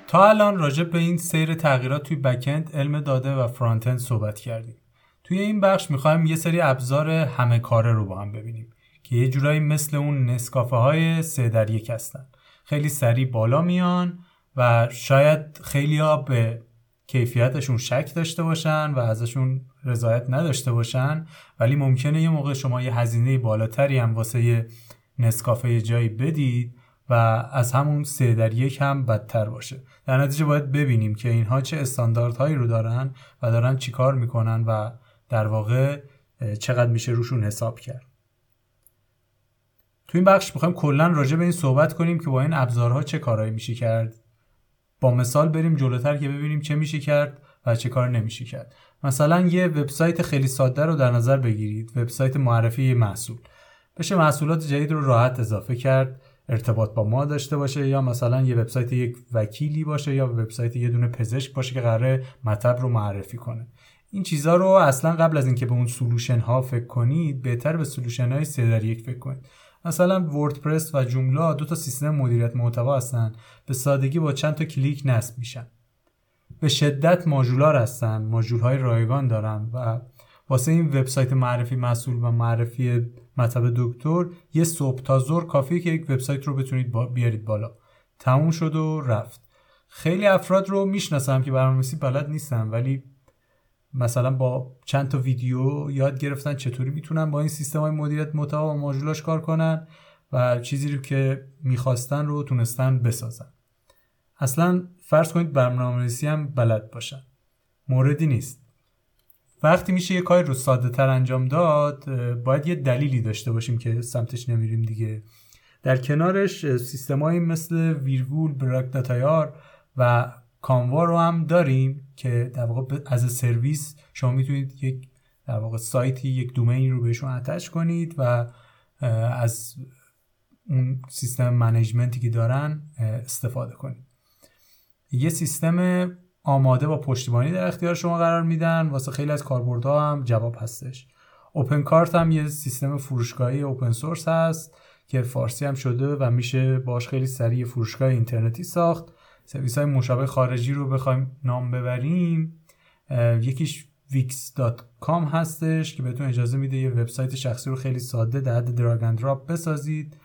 تا الان راجع به این سیر تغییرات توی بکند علم داده و فرانت صحبت کردیم. توی این بخش می‌خوایم یه سری ابزار همه کاره رو با هم ببینیم که یه جورایی مثل اون نسکافه های سه در یک هستن. خیلی سریع بالا میان و شاید خیلی ها به کیفیتشون شک داشته باشن و ازشون رضایت نداشته باشن ولی ممکنه یه موقع شما یه هزینه بالاتری هم واسه نسکافه جایی بدید و از همون سه در یک هم بدتر باشه. در نتیجه باید ببینیم که اینها چه استانداردهایی رو دارن و دارن چیکار می‌کنن و در واقع چقدر میشه روشون حساب کرد. تو این بخش می‌خوایم کلا راجع به این صحبت کنیم که با این ابزارها چه کارهایی میشه کرد. با مثال بریم جلوتر که ببینیم چه میشه کرد و چه کار نمیشه کرد. مثلا یه وبسایت خیلی ساده رو در نظر بگیرید. وبسایت معرفی محصول. بشه محصولات جدید رو راحت اضافه کرد. ارتباط با ما داشته باشه یا مثلا یه وبسایت یک وکیلی باشه یا وبسایت یه دونه پزشک باشه که قراره مطلب رو معرفی کنه. این چیزها رو اصلا قبل از اینکه به اون solution ها فکر کنید بهتر به solution های سه در یک فکر کنید. مثلا WordPress و Joomla دو تا سیستم مدیریت محتوا هستن. به سادگی با چند تا کلیک نصب میشن. به شدت ماژولار هستن. ماژول های رایگان دارن و واسه این وبسایت معرفی مسئول و معرفی مطب دکتر یه صبح تا ظهر کافیه که یک وبسایت رو بتونید بیارید بالا. تموم شد و رفت. خیلی افراد رو می‌شناسم که برنامه‌نویسی بلد نیستن ولی مثلا با چند تا ویدیو یاد گرفتن چطوری می‌تونن با این سیستم های مدیریت محتوا و ماژولاش کار کنن و چیزی رو که می‌خواستن رو تونستن بسازن. اصلا فرض کنید برنامه‌نویسی هم بلد باشن. موردی نیست. وقتی میشه یه کاری رو ساده تر انجام داد باید یه دلیلی داشته باشیم که سمتش نمیریم دیگه. در کنارش سیستمایی مثل ویرگول، براک داتایار و کانوا رو هم داریم که در واقع از سرویس شما می‌تونید یک در واقع سایتی یک دومینی رو بهشون اتش کنید و از اون سیستم منیجمنتی که دارن استفاده کنید. یه سیستم آماده با پشتیبانی در اختیار شما قرار میدن. واسه خیلی از کاربردها هم جواب هستش. اوپن کارت هم یه سیستم فروشگاهی اوپن سورس هست که فارسی هم شده و میشه باش خیلی سریع فروشگاه اینترنتی ساخت. سرویس های مشابه خارجی رو بخوایم نام ببریم. یکیش wix.com هستش که بهتون اجازه میده یه وبسایت شخصی رو خیلی ساده در حد دراگ اند دراپ بسازید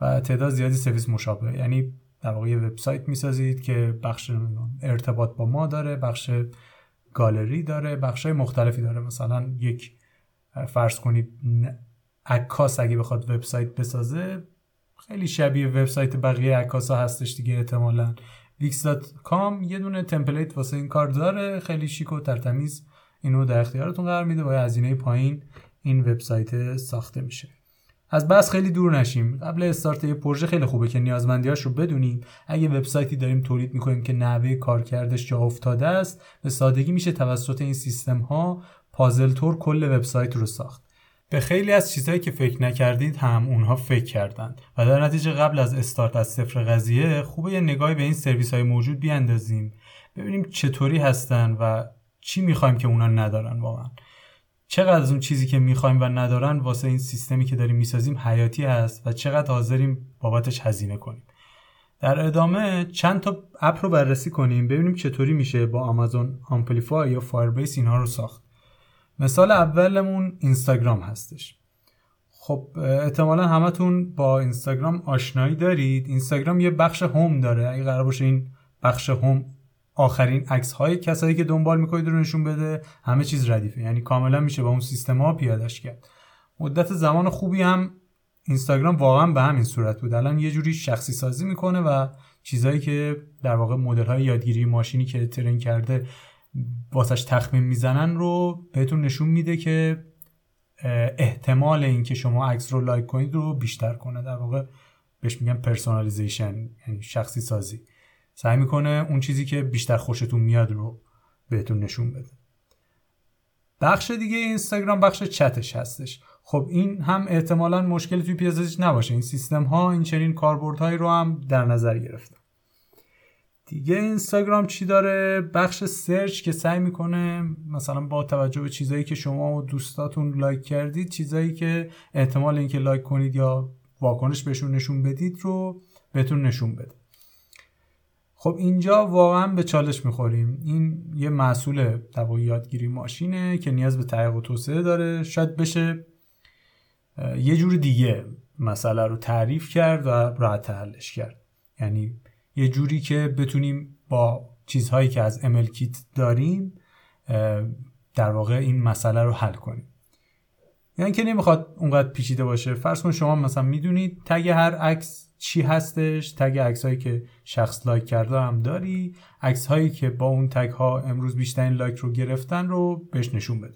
و تعداد زیادی سرویس مشابه. یعنی در واقع یه وبسایت می‌سازید که بخش ارتباط با ما داره بخش گالری داره بخش مختلفی داره. مثلا یک فرض کنید عکاس اگه بخواد وبسایت بسازه خیلی شبیه وبسایت بقیه عکاسا هستش دیگه احتمالا. wix.com یه دونه تمپلیت واسه این کار داره خیلی شیک و ترتمیز اینو در اختیارتون قرار میده با هزینه پایین این وبسایت ساخته میشه. از بس خیلی دور نشیم. قبل استارت یه پروژه خیلی خوبه که نیازمندیاش رو بدونیم. اگه وبسایتی داریم تولید می‌کنیم که نحوه کارکردش جا افتاده است به سادگی میشه توسط این سیستم ها پازل تور کل وبسایت رو ساخت. به خیلی از چیزهایی که فکر نکردید هم اونها فکر کردند. و در نتیجه قبل از استارت از صفر قضیه خوبه یه نگاهی به این سرویس های موجود بیاندازیم. ببینیم چطوری هستن و چی می‌خوایم که اونا ندارن واقعا. چقدر از اون چیزی که می‌خوایم و ندارن واسه این سیستمی که داریم می‌سازیم حیاتی هست و چقدر حاضریم بابتش هزینه کنیم. در ادامه چند تا app رو بررسی کنیم ببینیم چطوری میشه با Amazon Amplify یا Firebase اینها رو ساخت. مثال اولمون اینستاگرام هستش. خب احتمالا همتون با اینستاگرام آشنایی دارید. اینستاگرام یه بخش home داره. اگه قرار باشه این بخش هوم آخرین عکس های کسایی که دنبال می‌کنید رو نشون بده همه چیز ردیفه. یعنی کاملا میشه با اون سیستم ها پیادش کرد. مدت زمان خوبی هم اینستاگرام واقعا به همین صورت بود. الان یه جوری شخصی سازی می‌کنه و چیزایی که در واقع مدل های یادگیری ماشینی که ترین کرده واسش تخمین می‌زنن رو بهتون نشون میده که احتمال اینکه شما عکس رو لایک کنید رو بیشتر کنه. در واقع بهش میگن personalization یعنی شخصی سازی. سعی می‌کنه اون چیزی که بیشتر خوشتون میاد رو بهتون نشون بده. بخش دیگه اینستاگرام بخش چتش هستش. خب این هم احتمالا مشکلی توی پیاده‌سازیش نباشه. این سیستم ها این چنین کاربردهایی رو هم در نظر گرفتن. دیگه اینستاگرام چی داره؟ بخش search که سعی می‌کنه مثلا با توجه به چیزایی که شما و دوستاتون لایک کردید چیزایی که احتمال اینکه لایک کنید یا واکنش بهشون نشون بدید رو بهتون نشون بده. خب اینجا واقعا به چالش می‌خوریم. این یه محصول در یادگیری ماشینه که نیاز به تحقیق و توسعه داره. شاید بشه یه جور دیگه مسئله رو تعریف کرد و راحت حلش کرد. یعنی یه جوری که بتونیم با چیزهایی که از ML کیت داریم در واقع این مسئله رو حل کنیم. یعنی که نمی‌خواد اونقدر پیچیده باشه. فرض کن شما مثلا می‌دونید تگ هر عکس چی هستش تگ عکس هایی که شخص لایک کرده هم داری عکس هایی که با اون تگ ها امروز بیشترین لایک رو گرفتن رو بهش نشون بده.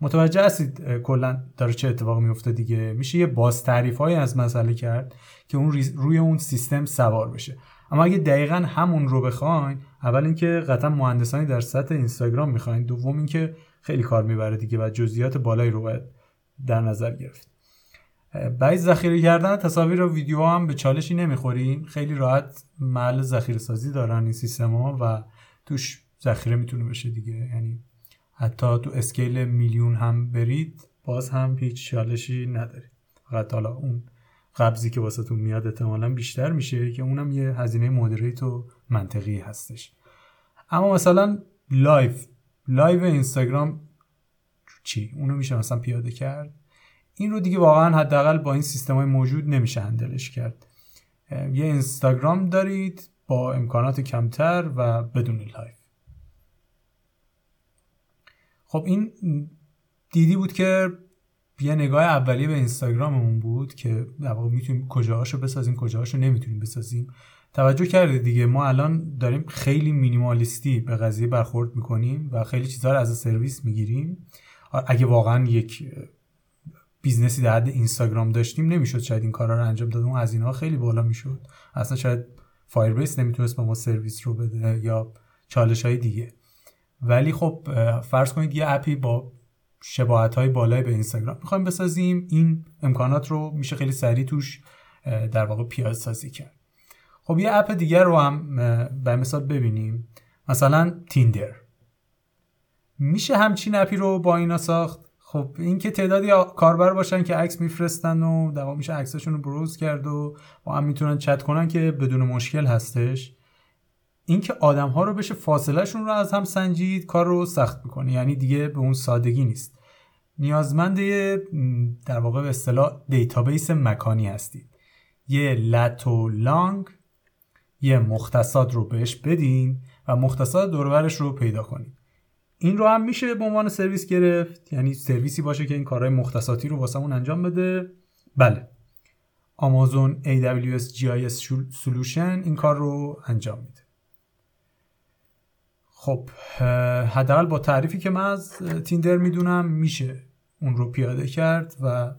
متوجه هستید کلا داره چه اتفاقی میفته دیگه؟ میشه یه باز تعریف های از مسئله کرد که اون روی اون سیستم سوار بشه. اما اگه دقیقا همون رو بخواین اول اینکه قطعا مهندسانی در سطح اینستاگرام می‌خواین دوم اینکه خیلی کار می‌بره دیگه و جزئیات بالایی رو باید در نظر گرفت. بعد ذخیره کردن تصاویر و ویدیو هم به چالشی نمی‌خورین خیلی راحت محل ذخیره سازی دارن این سیستم ها و توش ذخیره می‌تونه بشه دیگه. یعنی حتی تو اسکیل میلیون هم برید باز هم هیچ چالشی ندارید. فقط حالا اون قبضی که واسهتون میاد احتمالا بیشتر میشه که اونم یه هزینه مدریت و منطقی هستش. اما مثلا live. live اینستاگرام چی؟ اونو میشه مثلا پیاده کرد؟ این رو دیگه واقعا حداقل با این سیستم های موجود نمیشه handle ش کرد. یه اینستاگرام دارید با امکانات کمتر و بدون live. خب این دیدی بود که یه نگاه اولیه به اینستاگراممون بود که در واقع می‌تونیم کجاهاشو بسازیم کجاهاشو نمی‌تونیم بسازیم. توجه کردید دیگه ما الان داریم خیلی مینیمالیستی به قضیه برخورد می‌کنیم و خیلی چیزها رو از سرویس می‌گیریم. اگه واقعا یک business ی در حد اینستاگرام داشتیم نمی‌شد شاید این کارا رو انجام داد اون هزینه ها خیلی بالا می‌شد. اصلا شاید Firebase نمی‌تونست به ما سرویس رو بده یا چالش های دیگه. ولی خب فرض کنید یه اپی با شباهت های بالایی به اینستاگرام می‌خوایم بسازیم. این امکانات رو میشه خیلی سریع توش در واقع پیاده سازی کرد. خب یه اپ دیگر رو هم به مثال ببینیم. مثلا تیندر میشه همچین اپی رو با اینا ساخت؟ خب این که تعدادی کاربر باشن که عکس میفرستن و دوام میشه عکسشون رو بروز کرد و با هم می‌تونن چت کنن که بدون مشکل هستش. اینکه آدم ها رو بشه فاصلهشون رو از هم سنجید کار رو سخت می‌کنه. یعنی دیگه به اون سادگی نیست. نیازمند در واقع به اصطلاح database مکانی هستید. یه lat و long یه مختصات رو بهش بدین و مختصات دورورش رو پیدا کنید. این رو هم میشه به عنوان سرویس گرفت. یعنی سرویسی باشه که این کارهای مختصاتی رو واسمون انجام بده. بله. آمازون AWS GIS Solution این کار رو انجام میده. خب حداقل با تعریفی که من از تیندر می‌دونم میشه اون رو پیاده کرد و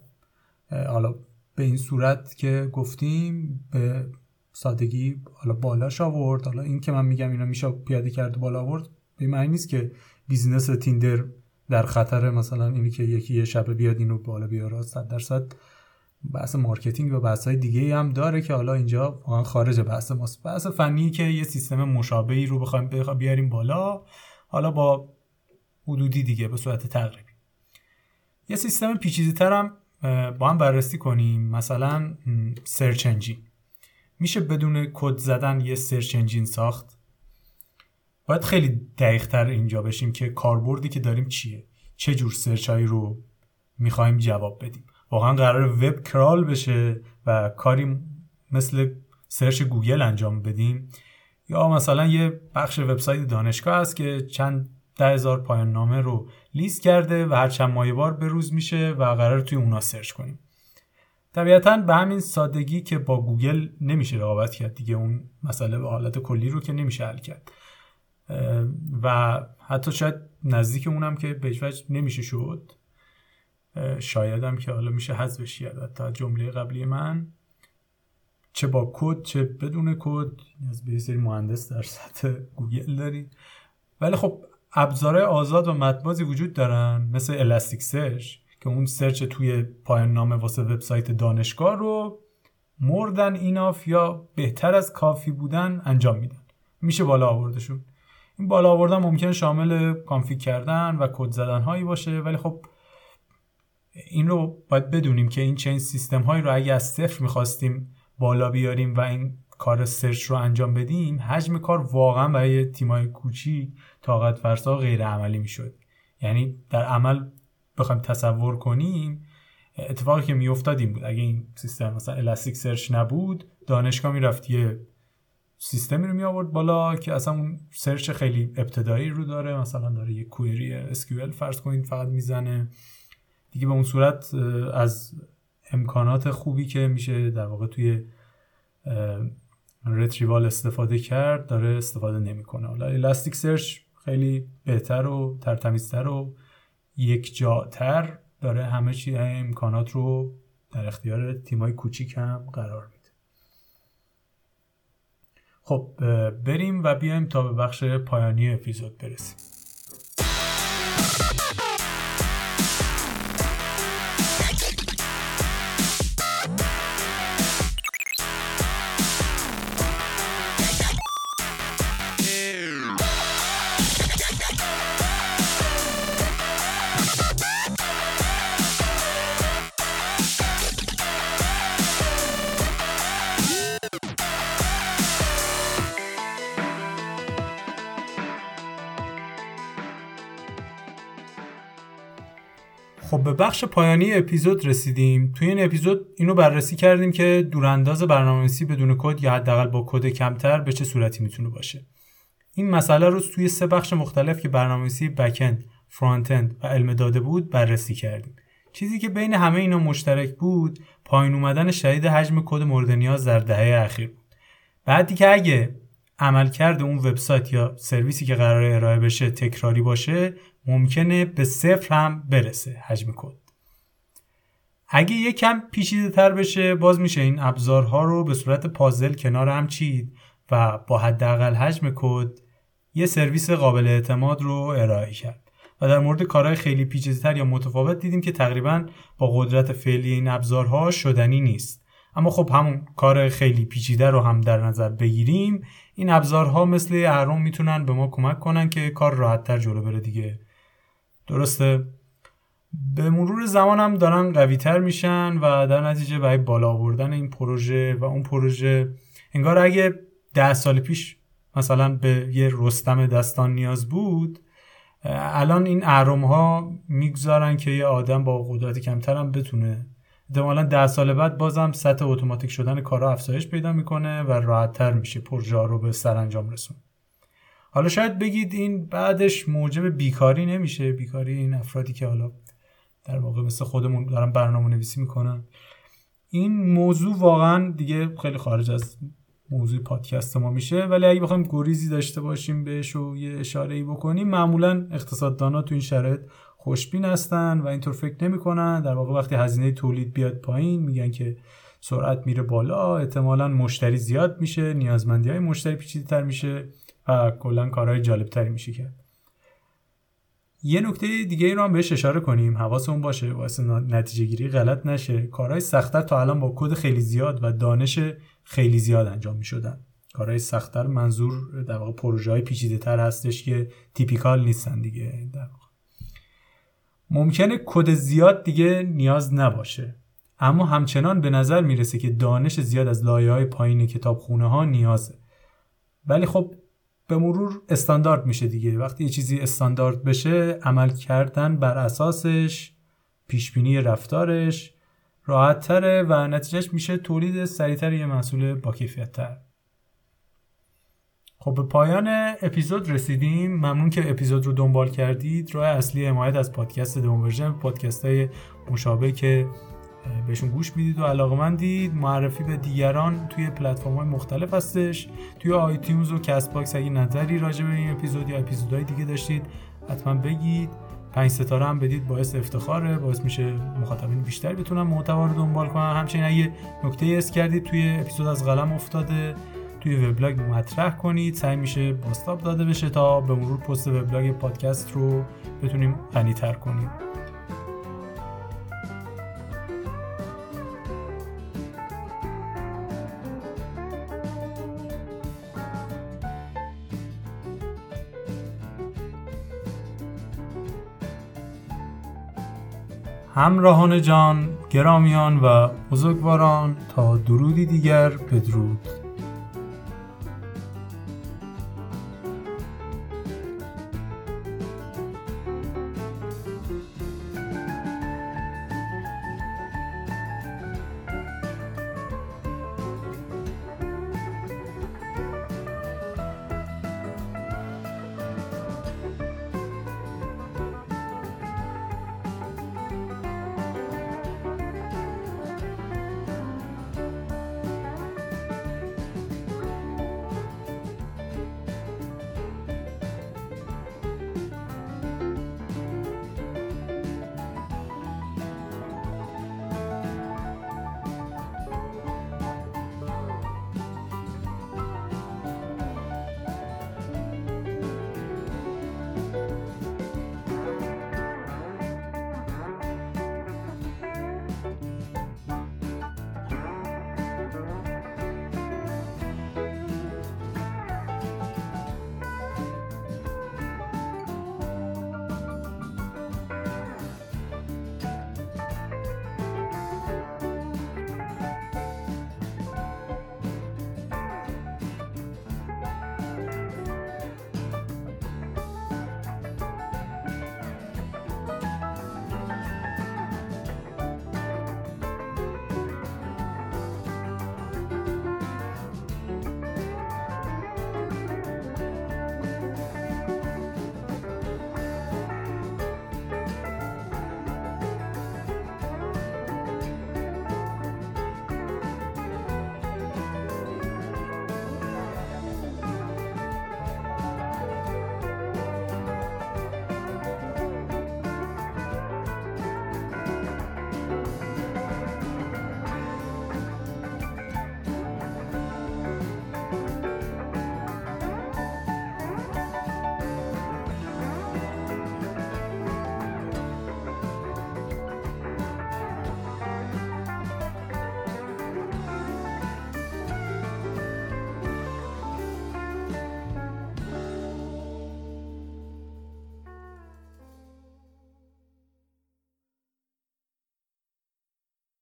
حالا به این صورت که گفتیم به سادگی حالا بالاش آورد. حالا این که من میگم اینا میشه پیاده کرد بالا آورد به معنی نیست که business تیندر در خطر مثلا اینی که یکی یه شب بیاد اینو بالا بیاره 100 درصد. بحث marketing و بحث های دیگه هم داره که حالا اینجا واقعا خارج بحث ماست. بحث فنی که یه سیستم مشابهی رو بخوایم بیاریم بالا حالا با حدودی دیگه به صورت تقریبی. یه سیستم پیچیده تر هم با هم بررسی کنیم. مثلا search engine. میشه بدون کد زدن یه search engine ساخت؟ باید خیلی دقیق تر اینجا بشیم که کاربردی که داریم چیه؟ چه جور search هایی رو می‌خوایم جواب بدیم؟ واقعا قرار web crawl بشه و کاری مثل search گوگل انجام بدیم؟ یا مثلا یه بخش وبسایت دانشگاه هست که چند ده هزار پایان نامه رو لیست کرده و هر چند ماه یه بار بروز میشه و قرار توی اونا search کنیم. طبیعتا به همین سادگی که با گوگل نمیشه رقابت کرد دیگه اون مسئله به حالت کلی رو که نمیشه حل کرد. و حتی شاید نزدیک اونم که به وجه نمیشه شد. شایدم که حالا میشه حذفش کرد تا جمله قبلی من. چه با کد چه بدون کد. از یه سری مهندس در سطح گوگل داری. ولی خب ابزارهای آزاد و متن‌بازی وجود دارن مثل Elasticsearch که اون search توی پایان نامه واسه وبسایت دانشگاه رو more than enough یا بهتر از کافی بودن انجام میدن. میشه بالا آوردشون؟ این بالا آوردن ممکن شامل config کردن و کد زدن هایی باشه ولی خب این رو باید بدونیم که این چنین سیستم هایی رو اگه از صفر می‌خواستیم بالا بیاریم و این کار search رو انجام بدیم حجم کار واقعا برای تیمای کوچیک طاقت فرسا غیر عملی می‌شد. یعنی در عمل بخوایم تصور کنیم اتفاقی که میافتاد این بود. اگه این سیستم مثلا Elasticsearch نبود دانشگاه می‌رفت یه سیستمی رو می آورد بالا که اصلا اون search خیلی ابتدایی رو داره. مثلا داره یه query SQL فرض کنید فقط می‌زنه. دیگه به اون صورت از امکانات خوبی که میشه در واقع توی رتریوال استفاده کرد داره استفاده نمی‌کنه. حالا الاستیک سرچ خیلی بهتر و ترتمیزتر و یک جاتر داره همه چی امکانات رو در اختیار تیمای کوچیک هم قرار خب بریم و بیایم تا به بخش پایانی اپیزود برسیم. خب به بخش پایانی اپیزود رسیدیم. توی این اپیزود اینو بررسی کردیم که دورانداز برنامه‌نویسی بدون کد یا حداقل با کد کمتر به چه صورتی می‌تونه باشه. این مسئله رو توی سه بخش مختلف که برنامه‌نویسی backend، frontend و علم داده بود بررسی کردیم. چیزی که بین همه اینا مشترک بود پایین اومدن شدید حجم کد مورد نیاز در دهه اخیر بود. بعدی که اگه عملکرد اون وبسایت یا سرویسی که قرار ارائه بشه تکراری باشه ممکنه به صفر هم برسه حجم کد. اگه یکم پیچیده تر بشه باز میشه این ابزارها رو به صورت پازل کنار هم چید و با حداقل حجم کد یه سرویس قابل اعتماد رو ارائه کرد. و در مورد کارهای خیلی پیچیده‌تر یا متفاوت دیدیم که تقریبا با قدرت فعلی این ابزارها شدنی نیست. اما خب همون کار خیلی پیچیده رو هم در نظر بگیریم. این ابزارها مثل اهرم می‌تونن به ما کمک کنن که کار راحتتر جلو بره دیگه. درسته. به مرور زمان هم دارن قوی تر میشن و در نتیجه برای بالا آوردن این پروژه و اون پروژه انگار اگه ده سال پیش مثلا به یه رستم دستان نیاز بود الان این اهرم ها می‌گذارن که یه آدم با قدرت کمتر هم بتونه. احتمالا ده سال بعد بازم سطح اتوماتیک شدن کارا افزایش پیدا می‌کنه و راحتتر میشه پروژه رو به سرانجام رسون. حالا شاید بگید این بعدش موجب بیکاری نمیشه بیکاری این افرادی که حالا در واقع مثل خودمون دارن برنامه نویسی می‌کنن. این موضوع واقعا دیگه خیلی خارج از موضوع پادکست ما میشه ولی اگه بخوایم گریزی داشته باشیم بهش و یه اشاره ای بکنیم معمولا اقتصاددانا تو این شرایط خوشبین هستن و اینطور فکر نمی‌کنن. در واقع وقتی هزینه تولید بیاد پایین میگن که سرعت میره بالا احتمالا مشتری زیاد میشه نیازمندی های مشتری پیچیده تر میشه. و کلا کارهای جالب تری میشه کرد یه نکته دیگه ای رو هم بهش اشاره کنیم حواسمون باشه واسه نتیجه گیری غلط نشه. کارهای سختتر تا الان با کد خیلی زیاد و دانش خیلی زیاد انجام می شدن کارهای سختتر منظور در واقع پروژه های پیچیده تر هستش که تیپیکال نیستن دیگه در واقع. ممکنه کد زیاد دیگه نیاز نباشه. اما همچنان به نظر می‌رسه که دانش زیاد از لایه های پایین کتابخونه ها نیازه. ولی خب به مرور استاندارد میشه دیگه. وقتی یه چیزی استاندارد بشه عمل کردن بر اساسش پیشبینی رفتارش راحت تره و نتیجهش میشه تولید سریعتر یه محصول با کیفیت تر خب به پایان اپیزود رسیدیم. ممنون که اپیزود رو دنبال کردید. راه اصلی حمایت از پادکست دوم ورژن پادکست های مشابه که بهشون گوش می‌دید و علاقمندید معرفی به دیگران توی پلتفرم های مختلف هستش. توی iTunes و Castbox اگه نظری راجع به این اپیزود یا اپیزودهای دیگه داشتید حتما بگید. پنج ستاره هم بدید باعث افتخاره. باعث میشه مخاطبین بیشتر بتونن محتوا رو دنبال کنن. همچنین اگه نکته‌ای حس کردید توی اپیزود از قلم افتاده توی وبلاگ مطرح کنید. سعی میشه بازتاب داده بشه تا به مرور پست وبلاگ پادکست رو بتونیم غنی‌تر کنیم. همراهان جان گرامیان و بزرگواران تا درودی دیگر بدرود.